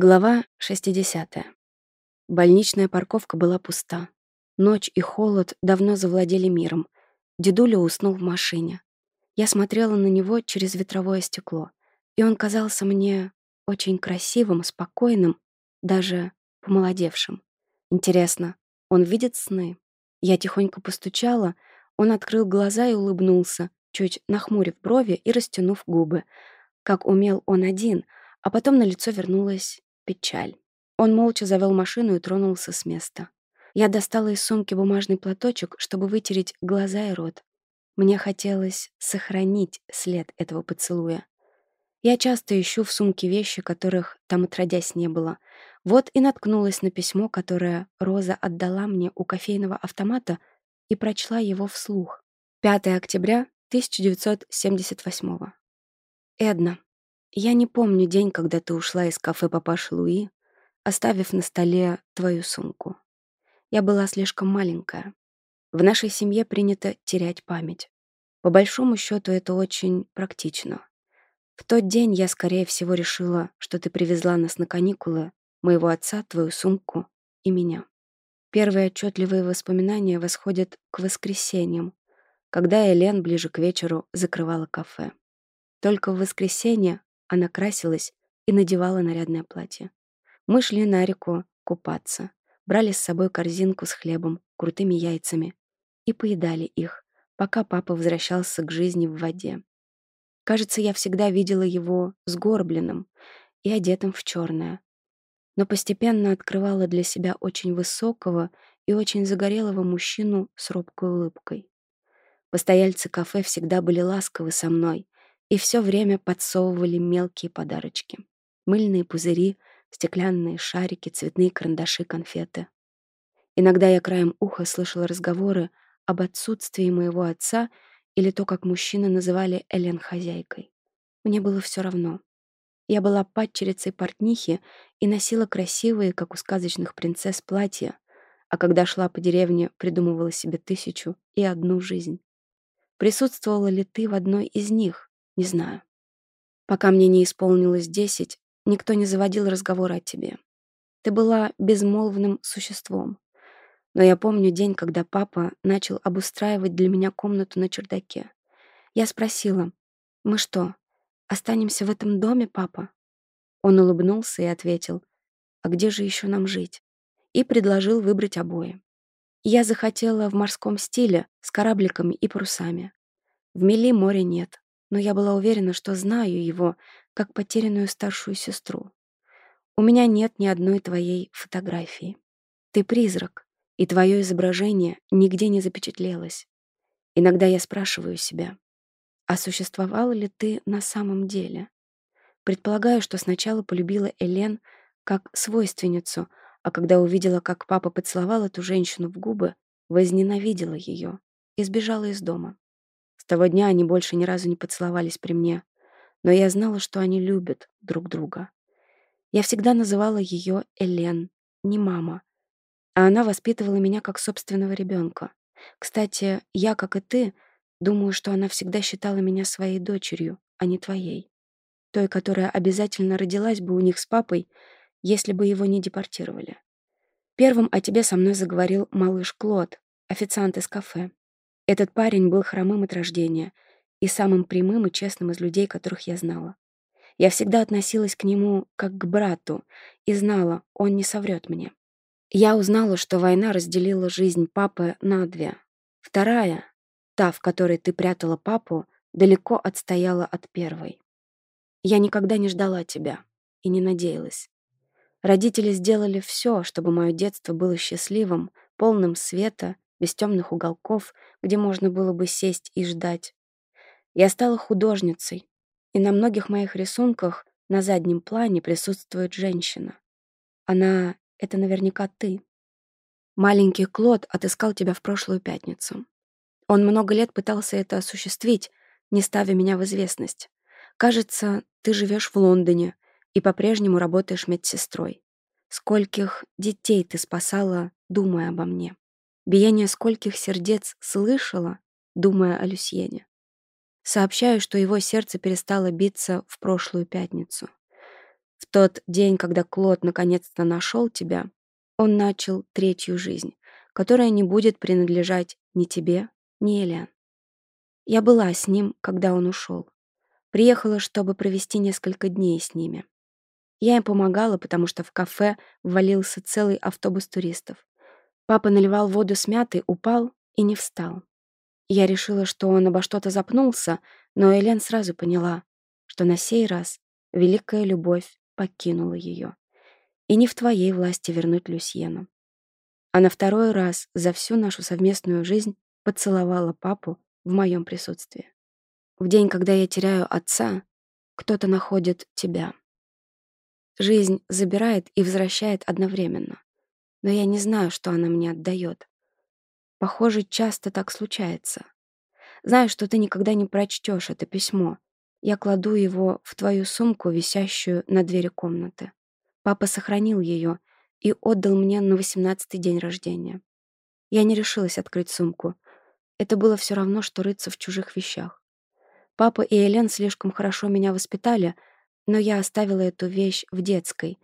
Глава 60. Больничная парковка была пуста. Ночь и холод давно завладели миром. Дедуля уснул в машине. Я смотрела на него через ветровое стекло, и он казался мне очень красивым, спокойным, даже помолодевшим. Интересно, он видит сны? Я тихонько постучала, он открыл глаза и улыбнулся, чуть нахмурив брови и растянув губы, как умел он один, а потом на лицо вернулась печаль. Он молча завел машину и тронулся с места. Я достала из сумки бумажный платочек, чтобы вытереть глаза и рот. Мне хотелось сохранить след этого поцелуя. Я часто ищу в сумке вещи, которых там отродясь не было. Вот и наткнулась на письмо, которое Роза отдала мне у кофейного автомата и прочла его вслух. 5 октября 1978 Эдна. Я не помню день, когда ты ушла из кафе папаши Луи, оставив на столе твою сумку. Я была слишком маленькая. В нашей семье принято терять память. По большому счету это очень практично. В тот день я, скорее всего, решила, что ты привезла нас на каникулы, моего отца, твою сумку и меня. Первые отчетливые воспоминания восходят к воскресеньям, когда Элен ближе к вечеру закрывала кафе. Только в воскресенье она красилась и надевала нарядное платье. Мы шли на реку купаться, брали с собой корзинку с хлебом, крутыми яйцами и поедали их, пока папа возвращался к жизни в воде. Кажется, я всегда видела его сгорбленным и одетым в черное, но постепенно открывала для себя очень высокого и очень загорелого мужчину с робкой улыбкой. Постояльцы кафе всегда были ласковы со мной, и все время подсовывали мелкие подарочки. Мыльные пузыри, стеклянные шарики, цветные карандаши, конфеты. Иногда я краем уха слышала разговоры об отсутствии моего отца или то, как мужчины называли Элен хозяйкой. Мне было все равно. Я была падчерицей портнихи и носила красивые, как у сказочных принцесс, платья, а когда шла по деревне, придумывала себе тысячу и одну жизнь. Присутствовала ли ты в одной из них? Не знаю. Пока мне не исполнилось десять, никто не заводил разговор о тебе. Ты была безмолвным существом. Но я помню день, когда папа начал обустраивать для меня комнату на чердаке. Я спросила, «Мы что, останемся в этом доме, папа?» Он улыбнулся и ответил, «А где же еще нам жить?» И предложил выбрать обои. Я захотела в морском стиле, с корабликами и парусами. В мели моря нет, но я была уверена, что знаю его, как потерянную старшую сестру. У меня нет ни одной твоей фотографии. Ты призрак, и твое изображение нигде не запечатлелось. Иногда я спрашиваю себя, а существовала ли ты на самом деле? Предполагаю, что сначала полюбила Элен как свойственницу, а когда увидела, как папа поцеловал эту женщину в губы, возненавидела ее и сбежала из дома. С того дня они больше ни разу не поцеловались при мне, но я знала, что они любят друг друга. Я всегда называла ее Элен, не мама, а она воспитывала меня как собственного ребенка. Кстати, я, как и ты, думаю, что она всегда считала меня своей дочерью, а не твоей. Той, которая обязательно родилась бы у них с папой, если бы его не депортировали. Первым о тебе со мной заговорил малыш Клод, официант из кафе. Этот парень был хромым от рождения и самым прямым и честным из людей, которых я знала. Я всегда относилась к нему как к брату и знала, он не соврет мне. Я узнала, что война разделила жизнь папы на две. Вторая, та, в которой ты прятала папу, далеко отстояла от первой. Я никогда не ждала тебя и не надеялась. Родители сделали все, чтобы мое детство было счастливым, полным света без темных уголков, где можно было бы сесть и ждать. Я стала художницей, и на многих моих рисунках на заднем плане присутствует женщина. Она — это наверняка ты. Маленький Клод отыскал тебя в прошлую пятницу. Он много лет пытался это осуществить, не ставя меня в известность. Кажется, ты живешь в Лондоне и по-прежнему работаешь медсестрой. Скольких детей ты спасала, думая обо мне биение скольких сердец слышала, думая о Люсьене. Сообщаю, что его сердце перестало биться в прошлую пятницу. В тот день, когда Клод наконец-то нашел тебя, он начал третью жизнь, которая не будет принадлежать ни тебе, ни Элен. Я была с ним, когда он ушел. Приехала, чтобы провести несколько дней с ними. Я им помогала, потому что в кафе ввалился целый автобус туристов. Папа наливал воду с мяты, упал и не встал. Я решила, что он обо что-то запнулся, но Элен сразу поняла, что на сей раз великая любовь покинула ее. И не в твоей власти вернуть Люсьену. А на второй раз за всю нашу совместную жизнь поцеловала папу в моем присутствии. В день, когда я теряю отца, кто-то находит тебя. Жизнь забирает и возвращает одновременно но я не знаю, что она мне отдает. Похоже, часто так случается. Знаю, что ты никогда не прочтешь это письмо. Я кладу его в твою сумку, висящую на двери комнаты. Папа сохранил ее и отдал мне на восемнадцатый день рождения. Я не решилась открыть сумку. Это было все равно, что рыться в чужих вещах. Папа и Элен слишком хорошо меня воспитали, но я оставила эту вещь в детской,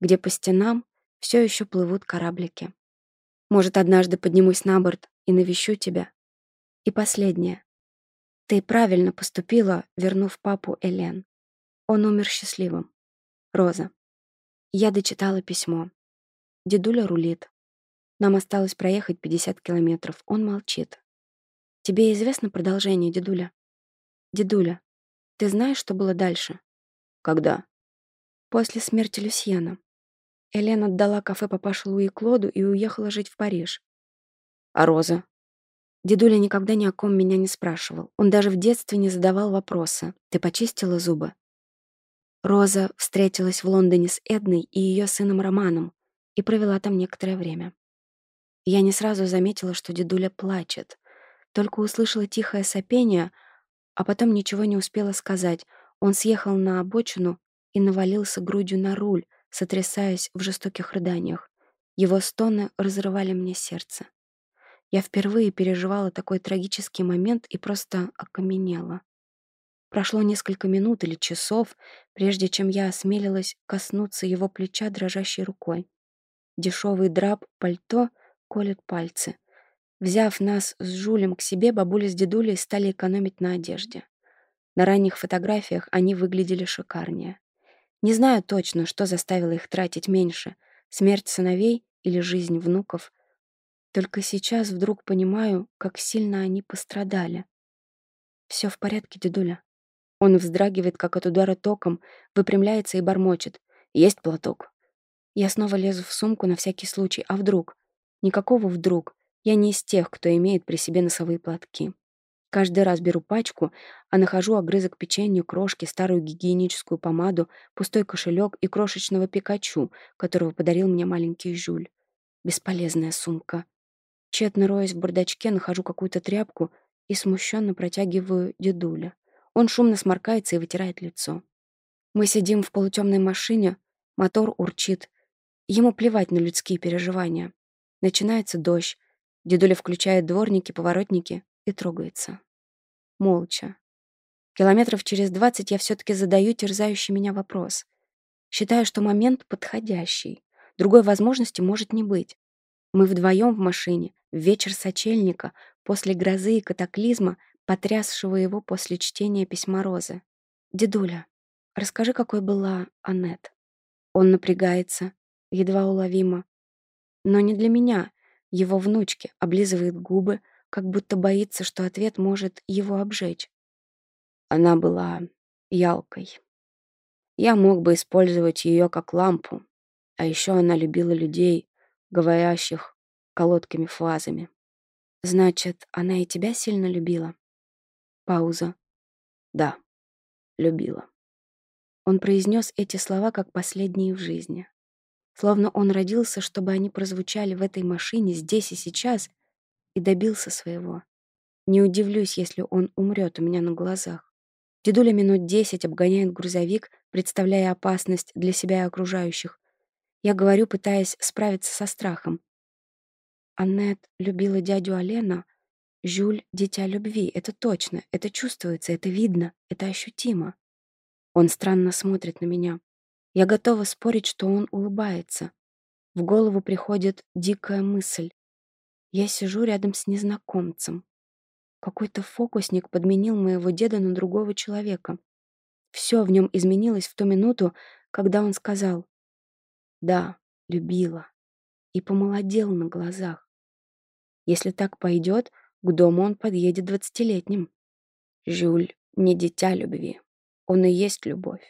где по стенам все еще плывут кораблики. Может, однажды поднимусь на борт и навещу тебя. И последнее. Ты правильно поступила, вернув папу Элен. Он умер счастливым. Роза. Я дочитала письмо. Дедуля рулит. Нам осталось проехать 50 километров. Он молчит. Тебе известно продолжение, дедуля? Дедуля, ты знаешь, что было дальше? Когда? После смерти Люсьена. Элен отдала кафе папаше Луи Клоду и уехала жить в Париж. «А Роза?» Дедуля никогда ни о ком меня не спрашивал. Он даже в детстве не задавал вопроса. «Ты почистила зубы?» Роза встретилась в Лондоне с Эдной и ее сыном Романом и провела там некоторое время. Я не сразу заметила, что дедуля плачет. Только услышала тихое сопение, а потом ничего не успела сказать. Он съехал на обочину и навалился грудью на руль, сотрясаясь в жестоких рыданиях. Его стоны разрывали мне сердце. Я впервые переживала такой трагический момент и просто окаменела. Прошло несколько минут или часов, прежде чем я осмелилась коснуться его плеча дрожащей рукой. Дешевый драп пальто колет пальцы. Взяв нас с Жулем к себе, бабуля с дедулей стали экономить на одежде. На ранних фотографиях они выглядели шикарнее. Не знаю точно, что заставило их тратить меньше — смерть сыновей или жизнь внуков. Только сейчас вдруг понимаю, как сильно они пострадали. «Все в порядке, дедуля». Он вздрагивает, как от удара током, выпрямляется и бормочет. «Есть платок». Я снова лезу в сумку на всякий случай. А вдруг? Никакого вдруг. Я не из тех, кто имеет при себе носовые платки. Каждый раз беру пачку, а нахожу огрызок печенья, крошки, старую гигиеническую помаду, пустой кошелек и крошечного Пикачу, которого подарил мне маленький Жюль. Бесполезная сумка. Тщетно роясь в бардачке, нахожу какую-то тряпку и смущенно протягиваю дедуля. Он шумно сморкается и вытирает лицо. Мы сидим в полутемной машине, мотор урчит. Ему плевать на людские переживания. Начинается дождь. Дедуля включает дворники, поворотники и трогается молча. Километров через двадцать я все-таки задаю терзающий меня вопрос. Считаю, что момент подходящий. Другой возможности может не быть. Мы вдвоем в машине, в вечер сочельника, после грозы и катаклизма, потрясшего его после чтения письма Розы. «Дедуля, расскажи, какой была Аннет». Он напрягается, едва уловимо. Но не для меня. Его внучки облизывает губы, как будто боится, что ответ может его обжечь. Она была ялкой. Я мог бы использовать ее как лампу, а еще она любила людей, говорящих колодкими фразами. «Значит, она и тебя сильно любила?» Пауза. «Да, любила». Он произнес эти слова как последние в жизни. Словно он родился, чтобы они прозвучали в этой машине здесь и сейчас — и добился своего. Не удивлюсь, если он умрет у меня на глазах. Дедуля минут десять обгоняет грузовик, представляя опасность для себя и окружающих. Я говорю, пытаясь справиться со страхом. Аннет любила дядю Алена. Жюль — дитя любви, это точно, это чувствуется, это видно, это ощутимо. Он странно смотрит на меня. Я готова спорить, что он улыбается. В голову приходит дикая мысль. Я сижу рядом с незнакомцем. Какой-то фокусник подменил моего деда на другого человека. Все в нем изменилось в ту минуту, когда он сказал «Да, любила» и помолодел на глазах. Если так пойдет, к дому он подъедет двадцатилетним. Жюль не дитя любви. Он и есть любовь.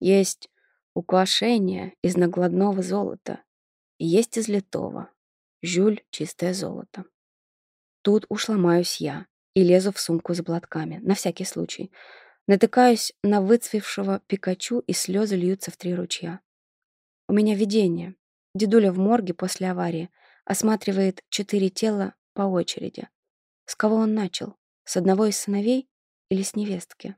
Есть украшение из накладного золота. Есть из литого. Жюль — чистое золото. Тут уж ломаюсь я и лезу в сумку с блатками, на всякий случай. Натыкаюсь на выцвевшего Пикачу, и слезы льются в три ручья. У меня видение. Дедуля в морге после аварии осматривает четыре тела по очереди. С кого он начал? С одного из сыновей или с невестки?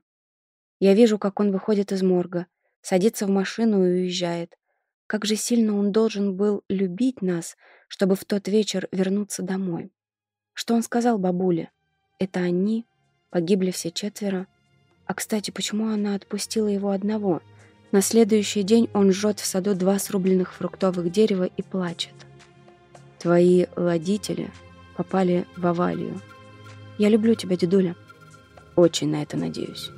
Я вижу, как он выходит из морга, садится в машину и уезжает, как же сильно он должен был любить нас, чтобы в тот вечер вернуться домой. Что он сказал бабуле? Это они, погибли все четверо. А, кстати, почему она отпустила его одного? На следующий день он жжет в саду два срубленных фруктовых дерева и плачет. Твои родители попали в аварию. Я люблю тебя, дедуля. Очень на это надеюсь.